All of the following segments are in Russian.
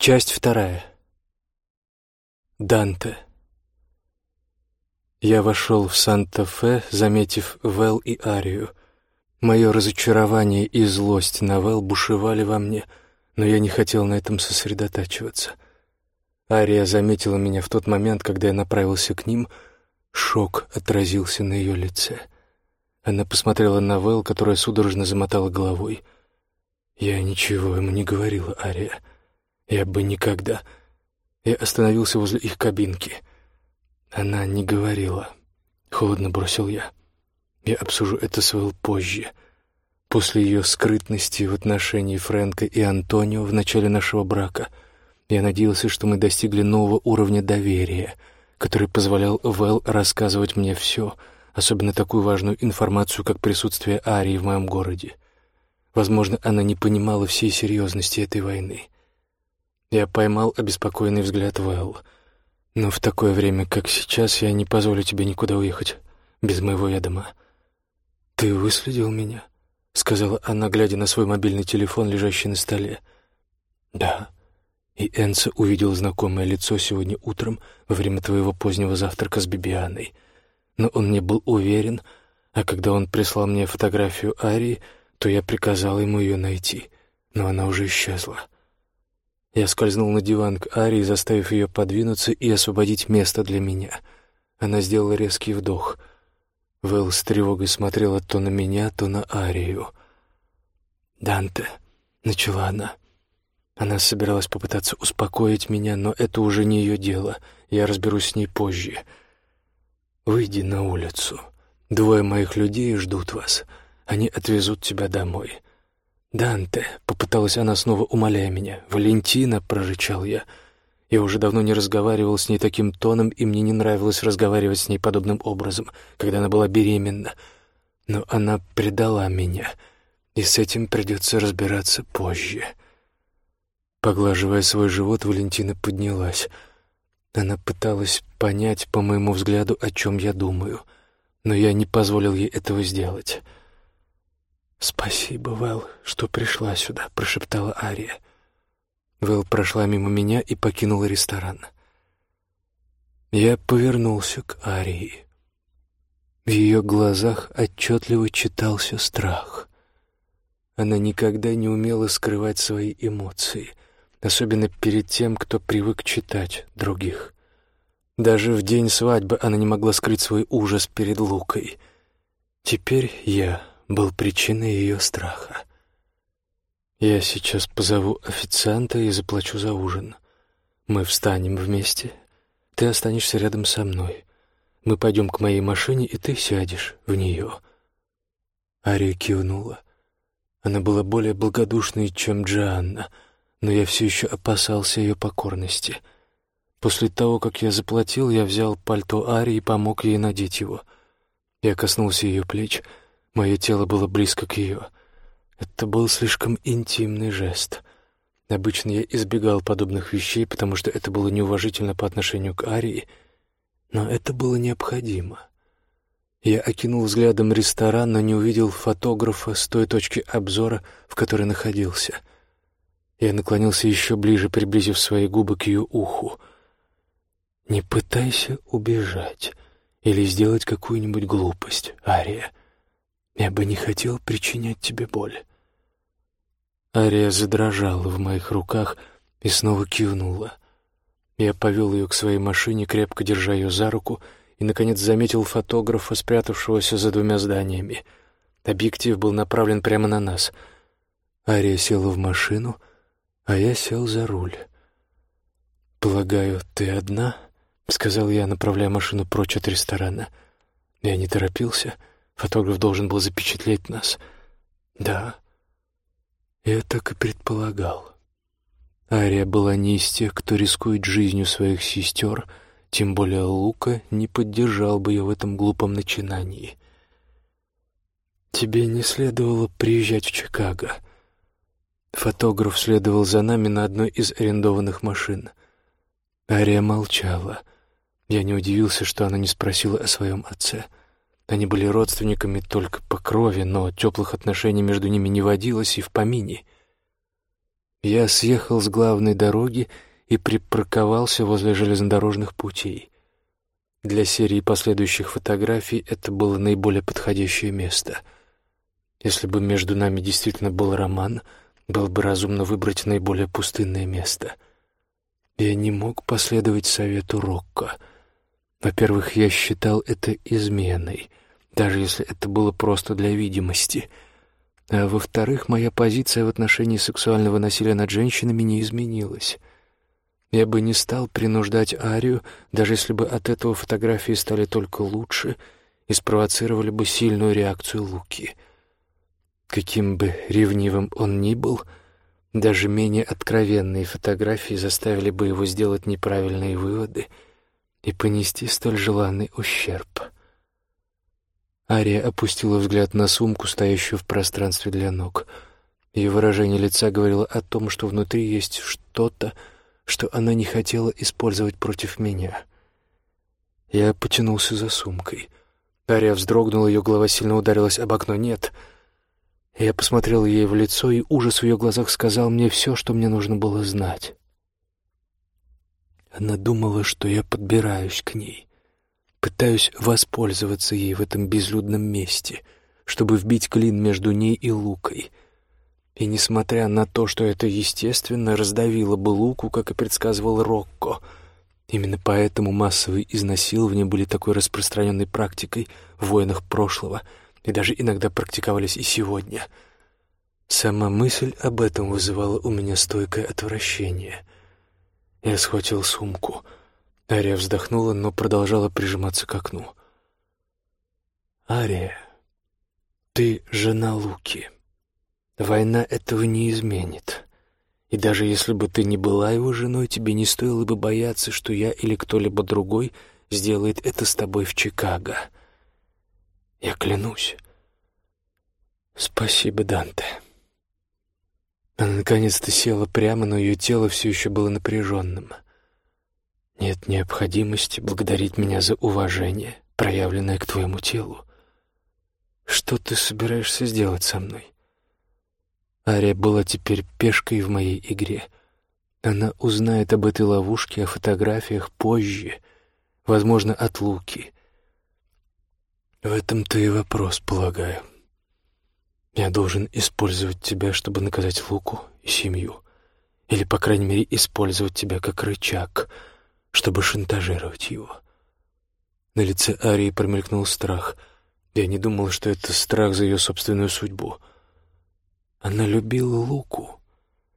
Часть вторая. Данте. Я вошел в Санта-Фе, заметив Вэл и Арию. Мое разочарование и злость на Вэл бушевали во мне, но я не хотел на этом сосредотачиваться. Ария заметила меня в тот момент, когда я направился к ним. Шок отразился на ее лице. Она посмотрела на Вэл, которая судорожно замотала головой. Я ничего ему не говорила, Ария. Я бы никогда... Я остановился возле их кабинки. Она не говорила. Холодно бросил я. Я обсужу это с Вэл позже. После ее скрытности в отношении Фрэнка и Антонио в начале нашего брака я надеялся, что мы достигли нового уровня доверия, который позволял Вэл рассказывать мне все, особенно такую важную информацию, как присутствие Арии в моем городе. Возможно, она не понимала всей серьезности этой войны. Я поймал обеспокоенный взгляд Вэл. «Но в такое время, как сейчас, я не позволю тебе никуда уехать без моего ведома». «Ты выследил меня?» — сказала она, глядя на свой мобильный телефон, лежащий на столе. «Да». И Энца увидел знакомое лицо сегодня утром во время твоего позднего завтрака с Бибианой. Но он не был уверен, а когда он прислал мне фотографию Арии, то я приказал ему ее найти, но она уже исчезла. Я скользнул на диван к Арии, заставив ее подвинуться и освободить место для меня. Она сделала резкий вдох. Вэл с тревогой смотрела то на меня, то на Арию. «Данте», — начала она. Она собиралась попытаться успокоить меня, но это уже не ее дело. Я разберусь с ней позже. «Выйди на улицу. Двое моих людей ждут вас. Они отвезут тебя домой». «Данте», — попыталась она снова, умоляя меня. «Валентина», — прорычал я. Я уже давно не разговаривал с ней таким тоном, и мне не нравилось разговаривать с ней подобным образом, когда она была беременна. Но она предала меня, и с этим придется разбираться позже. Поглаживая свой живот, Валентина поднялась. Она пыталась понять, по моему взгляду, о чем я думаю, но я не позволил ей этого сделать. «Спасибо, Вэл, что пришла сюда», — прошептала Ария. Вэл прошла мимо меня и покинула ресторан. Я повернулся к Арии. В ее глазах отчетливо читался страх. Она никогда не умела скрывать свои эмоции, особенно перед тем, кто привык читать других. Даже в день свадьбы она не могла скрыть свой ужас перед Лукой. Теперь я был причиной ее страха. Я сейчас позову официанта и заплачу за ужин. Мы встанем вместе. Ты останешься рядом со мной. Мы пойдем к моей машине, и ты сядешь в нее. Ария кивнула. Она была более благодушной, чем Джоанна, но я все еще опасался ее покорности. После того, как я заплатил, я взял пальто Арии и помог ей надеть его. Я коснулся ее плеч — Мое тело было близко к ее. Это был слишком интимный жест. Обычно я избегал подобных вещей, потому что это было неуважительно по отношению к Арии, но это было необходимо. Я окинул взглядом ресторан, но не увидел фотографа с той точки обзора, в которой находился. Я наклонился еще ближе, приблизив свои губы к ее уху. «Не пытайся убежать или сделать какую-нибудь глупость, Ария. Я бы не хотел причинять тебе боль». Ария задрожала в моих руках и снова кивнула. Я повел ее к своей машине, крепко держа ее за руку, и, наконец, заметил фотографа, спрятавшегося за двумя зданиями. Объектив был направлен прямо на нас. Ария села в машину, а я сел за руль. «Полагаю, ты одна?» — сказал я, направляя машину прочь от ресторана. Я не торопился — Фотограф должен был запечатлеть нас. Да, я так и предполагал. Ария была не из тех, кто рискует жизнью своих сестер, тем более Лука не поддержал бы ее в этом глупом начинании. «Тебе не следовало приезжать в Чикаго». Фотограф следовал за нами на одной из арендованных машин. Ария молчала. Я не удивился, что она не спросила о своем отце — они были родственниками только по крови, но теплых отношений между ними не водилось и в помине. Я съехал с главной дороги и припарковался возле железнодорожных путей. Для серии последующих фотографий это было наиболее подходящее место. Если бы между нами действительно был роман, было бы разумно выбрать наиболее пустынное место. Я не мог последовать совету Рокко. Во-первых, я считал это изменой, даже если это было просто для видимости — а во-вторых, моя позиция в отношении сексуального насилия над женщинами не изменилась. Я бы не стал принуждать Арию, даже если бы от этого фотографии стали только лучше и спровоцировали бы сильную реакцию Луки. Каким бы ревнивым он ни был, даже менее откровенные фотографии заставили бы его сделать неправильные выводы и понести столь желанный ущерб. Ария опустила взгляд на сумку, стоящую в пространстве для ног. Ее выражение лица говорило о том, что внутри есть что-то, что она не хотела использовать против меня. Я потянулся за сумкой. Ария вздрогнула, ее голова сильно ударилась об окно. «Нет!» Я посмотрел ей в лицо, и ужас в ее глазах сказал мне все, что мне нужно было знать. Она думала, что я подбираюсь к ней. Пытаюсь воспользоваться ей в этом безлюдном месте, чтобы вбить клин между ней и Лукой. И несмотря на то, что это, естественно, раздавило бы Луку, как и предсказывал Рокко, именно поэтому массовые изнасилования были такой распространенной практикой в войнах прошлого и даже иногда практиковались и сегодня. Сама мысль об этом вызывала у меня стойкое отвращение. Я схватил сумку — Ария вздохнула, но продолжала прижиматься к окну. «Ария, ты жена Луки. Война этого не изменит. И даже если бы ты не была его женой, тебе не стоило бы бояться, что я или кто-либо другой сделает это с тобой в Чикаго. Я клянусь. Спасибо, Данте». Она наконец-то села прямо, но ее тело все еще было напряженным — нет необходимости благодарить меня за уважение, проявленное к твоему телу. Что ты собираешься сделать со мной? Ария была теперь пешкой в моей игре. Она узнает об этой ловушке, о фотографиях позже, возможно, от Луки. В этом-то и вопрос, полагаю. Я должен использовать тебя, чтобы наказать Луку и семью. Или, по крайней мере, использовать тебя как рычаг — чтобы шантажировать его. На лице Арии промелькнул страх. Я не думал, что это страх за ее собственную судьбу. Она любила Луку.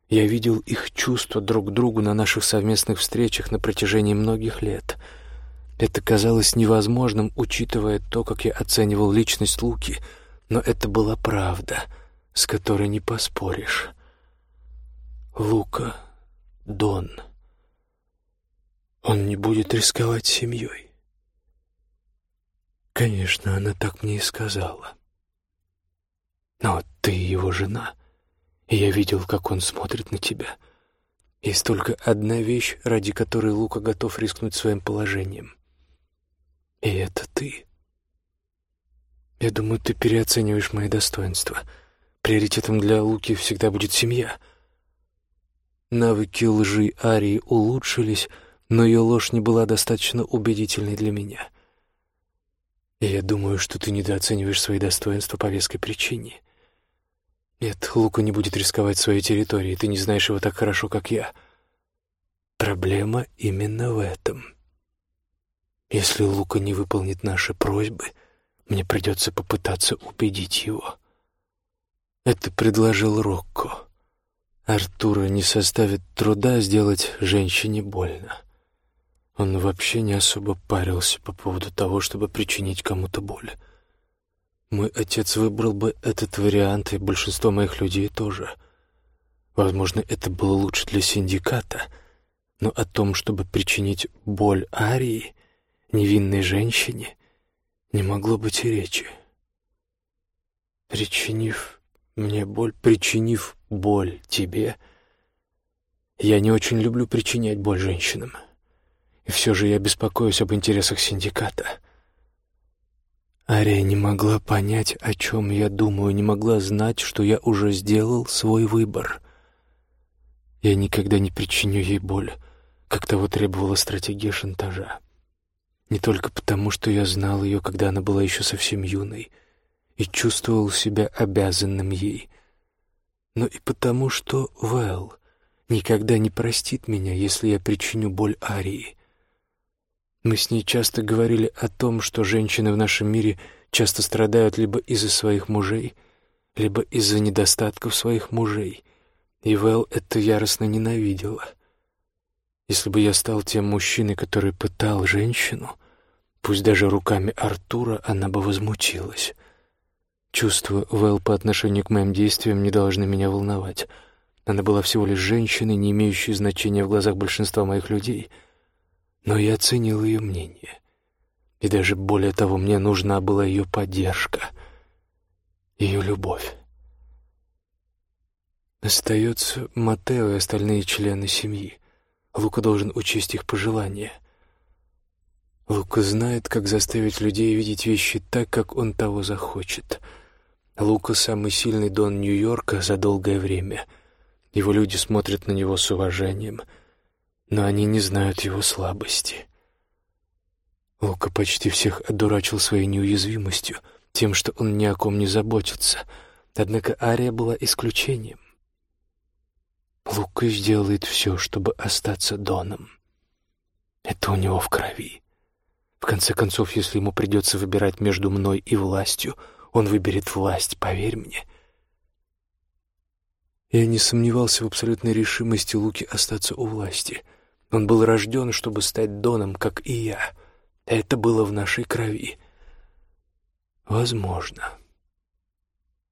Я видел их чувства друг к другу на наших совместных встречах на протяжении многих лет. Это казалось невозможным, учитывая то, как я оценивал личность Луки, но это была правда, с которой не поспоришь. Лука Дон. Он не будет рисковать семьей. Конечно, она так мне и сказала. Но ты его жена, и я видел, как он смотрит на тебя. Есть только одна вещь, ради которой Лука готов рискнуть своим положением. И это ты. Я думаю, ты переоцениваешь мои достоинства. Приоритетом для Луки всегда будет семья. Навыки лжи Арии улучшились, но ее ложь не была достаточно убедительной для меня. И я думаю, что ты недооцениваешь свои достоинства по веской причине. Нет, Лука не будет рисковать своей территорией, ты не знаешь его так хорошо, как я. Проблема именно в этом. Если Лука не выполнит наши просьбы, мне придется попытаться убедить его. Это предложил Рокко. Артура не составит труда сделать женщине больно. Он вообще не особо парился по поводу того, чтобы причинить кому-то боль. Мой отец выбрал бы этот вариант, и большинство моих людей тоже. Возможно, это было лучше для синдиката, но о том, чтобы причинить боль Арии, невинной женщине, не могло быть и речи. Причинив мне боль, причинив боль тебе, я не очень люблю причинять боль женщинам. И все же я беспокоюсь об интересах синдиката. Ария не могла понять, о чем я думаю, не могла знать, что я уже сделал свой выбор. Я никогда не причиню ей боль, как того требовала стратегия шантажа. Не только потому, что я знал ее, когда она была еще совсем юной, и чувствовал себя обязанным ей, но и потому, что Вэл никогда не простит меня, если я причиню боль Арии. Мы с ней часто говорили о том, что женщины в нашем мире часто страдают либо из-за своих мужей, либо из-за недостатков своих мужей, и Вэл это яростно ненавидела. Если бы я стал тем мужчиной, который пытал женщину, пусть даже руками Артура, она бы возмутилась. Чувства Вэл по отношению к моим действиям не должны меня волновать. Она была всего лишь женщиной, не имеющей значения в глазах большинства моих людей — но я оценил ее мнение. И даже более того, мне нужна была ее поддержка, ее любовь. Остается Матео и остальные члены семьи. Лука должен учесть их пожелания. Лука знает, как заставить людей видеть вещи так, как он того захочет. Лука — самый сильный дон Нью-Йорка за долгое время. Его люди смотрят на него с уважением — но они не знают его слабости. Лука почти всех одурачил своей неуязвимостью, тем, что он ни о ком не заботится. Однако Ария была исключением. Лука сделает все, чтобы остаться Доном. Это у него в крови. В конце концов, если ему придется выбирать между мной и властью, он выберет власть, поверь мне. Я не сомневался в абсолютной решимости Луки остаться у власти. Он был рожден, чтобы стать Доном, как и я. Это было в нашей крови. Возможно.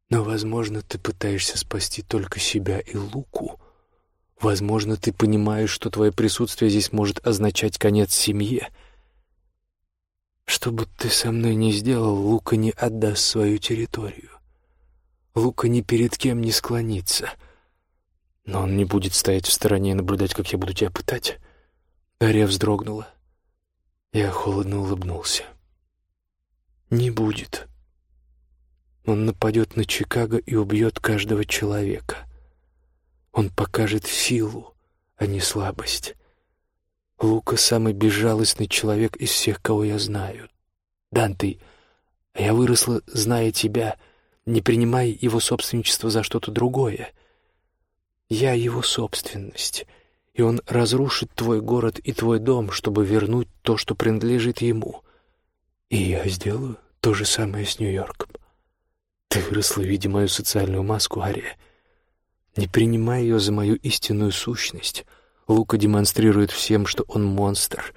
Но, возможно, ты пытаешься спасти только себя и Луку. Возможно, ты понимаешь, что твое присутствие здесь может означать конец семье. Что бы ты со мной ни сделал, Лука не отдаст свою территорию. Лука ни перед кем не склонится. Но он не будет стоять в стороне и наблюдать, как я буду тебя пытать. Ария вздрогнула. Я холодно улыбнулся. «Не будет. Он нападет на Чикаго и убьет каждого человека. Он покажет силу, а не слабость. Лука — самый безжалостный человек из всех, кого я знаю. Данте, я выросла, зная тебя, не принимая его собственничество за что-то другое. Я его собственность» и он разрушит твой город и твой дом, чтобы вернуть то, что принадлежит ему. И я сделаю то же самое с Нью-Йорком. Ты выросла, видя мою социальную маску, Ария. Не принимай ее за мою истинную сущность. Лука демонстрирует всем, что он монстр.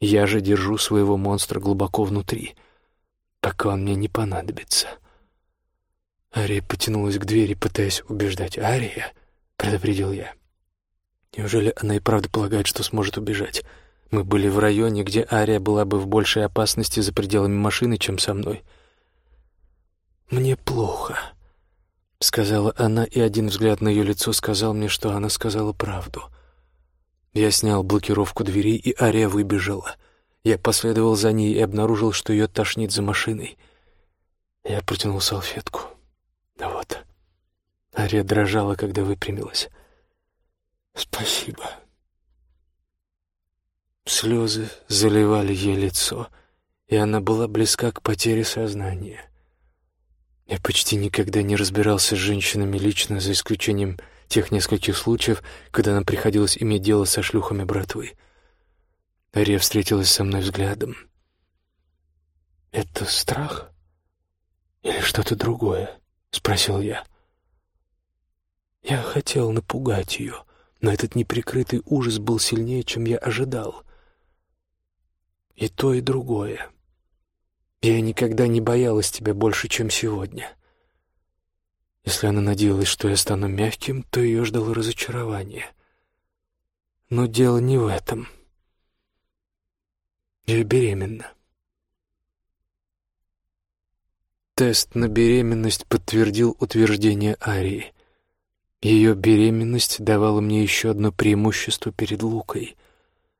Я же держу своего монстра глубоко внутри, пока он мне не понадобится. Ария потянулась к двери, пытаясь убеждать. «Ария!» — предупредил я. Неужели она и правда полагает, что сможет убежать? Мы были в районе, где Ария была бы в большей опасности за пределами машины, чем со мной. «Мне плохо», — сказала она, и один взгляд на ее лицо сказал мне, что она сказала правду. Я снял блокировку двери, и Ария выбежала. Я последовал за ней и обнаружил, что ее тошнит за машиной. Я протянул салфетку. Вот. Ария дрожала, когда выпрямилась. «Спасибо». Слезы заливали ей лицо, и она была близка к потере сознания. Я почти никогда не разбирался с женщинами лично, за исключением тех нескольких случаев, когда нам приходилось иметь дело со шлюхами братвы. Ария встретилась со мной взглядом. «Это страх? Или что-то другое?» — спросил я. Я хотел напугать ее, но этот неприкрытый ужас был сильнее, чем я ожидал. И то, и другое. Я никогда не боялась тебя больше, чем сегодня. Если она надеялась, что я стану мягким, то ее ждало разочарование. Но дело не в этом. Я беременна. Тест на беременность подтвердил утверждение Арии. Ее беременность давала мне еще одно преимущество перед Лукой.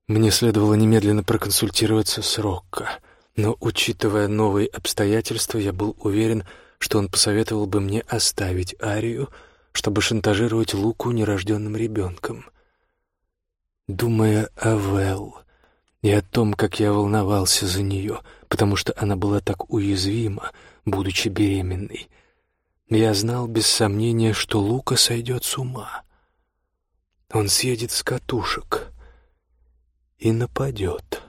Мне следовало немедленно проконсультироваться с Рокко, но, учитывая новые обстоятельства, я был уверен, что он посоветовал бы мне оставить Арию, чтобы шантажировать Луку нерожденным ребенком — думая о Вэл и о том, как я волновался за нее, потому что она была так уязвима, будучи беременной. Я знал без сомнения, что Лука сойдет с ума. Он съедет с катушек и нападет.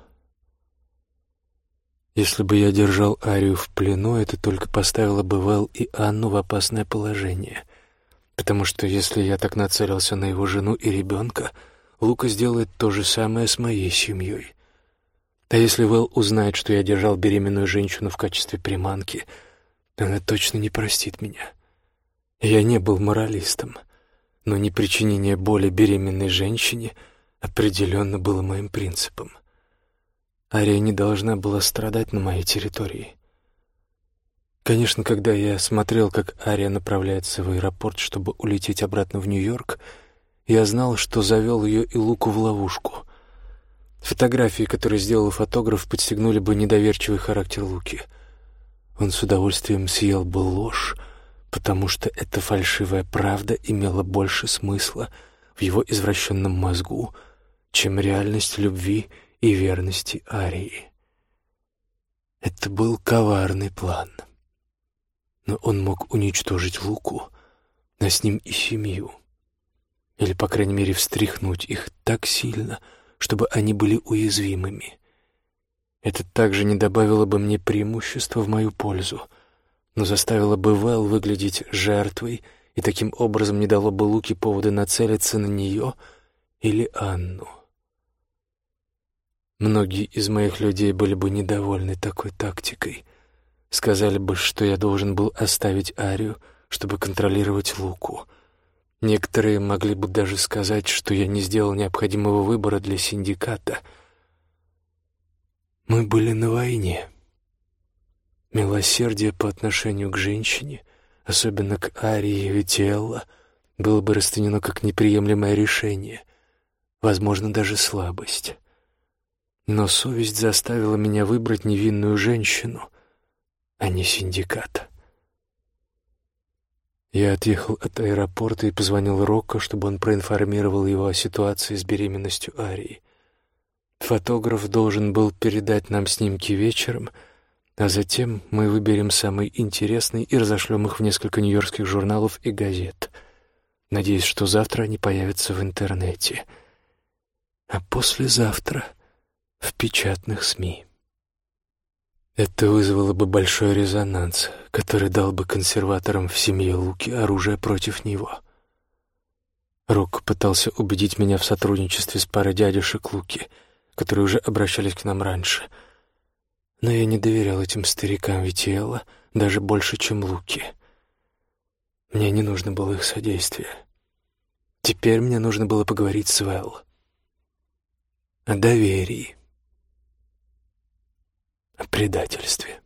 Если бы я держал Арию в плену, это только поставило бы Вэл и Анну в опасное положение. Потому что если я так нацелился на его жену и ребенка, Лука сделает то же самое с моей семьей. А если Вэл узнает, что я держал беременную женщину в качестве приманки, она точно не простит меня. Я не был моралистом, но непричинение боли беременной женщине определенно было моим принципом — Ария не должна была страдать на моей территории. Конечно, когда я смотрел, как Ария направляется в аэропорт, чтобы улететь обратно в Нью-Йорк, я знал, что завел ее и Луку в ловушку. Фотографии, которые сделал фотограф, подстегнули бы недоверчивый характер Луки. Он с удовольствием съел бы ложь, потому что эта фальшивая правда имела больше смысла в его извращенном мозгу, чем реальность любви и верности Арии. Это был коварный план. Но он мог уничтожить Луку, а с ним и семью. Или, по крайней мере, встряхнуть их так сильно, чтобы они были уязвимыми. Это также не добавило бы мне преимущества в мою пользу, но заставило бы Вэл выглядеть жертвой и таким образом не дало бы Луке повода нацелиться на нее или Анну. Многие из моих людей были бы недовольны такой тактикой. Сказали бы, что я должен был оставить Арию, чтобы контролировать Луку. Некоторые могли бы даже сказать, что я не сделал необходимого выбора для синдиката. Мы были на войне. Милосердие по отношению к женщине, особенно к Арии и Витиэлла, было бы расценено как неприемлемое решение, возможно, даже слабость. Но совесть заставила меня выбрать невинную женщину, а не синдикат. Я отъехал от аэропорта и позвонил Рокко, чтобы он проинформировал его о ситуации с беременностью Арии. Фотограф должен был передать нам снимки вечером, а затем мы выберем самый интересный и разошлем их в несколько нью-йоркских журналов и газет. Надеюсь, что завтра они появятся в интернете. А послезавтра в печатных СМИ. Это вызвало бы большой резонанс, который дал бы консерваторам в семье Луки оружие против него. Рок пытался убедить меня в сотрудничестве с парой дядюшек Луки, которые уже обращались к нам раньше. Но я не доверял этим старикам Витиэла даже больше, чем Луки. Мне не нужно было их содействие. Теперь мне нужно было поговорить с Вэл. О доверии о предательстве.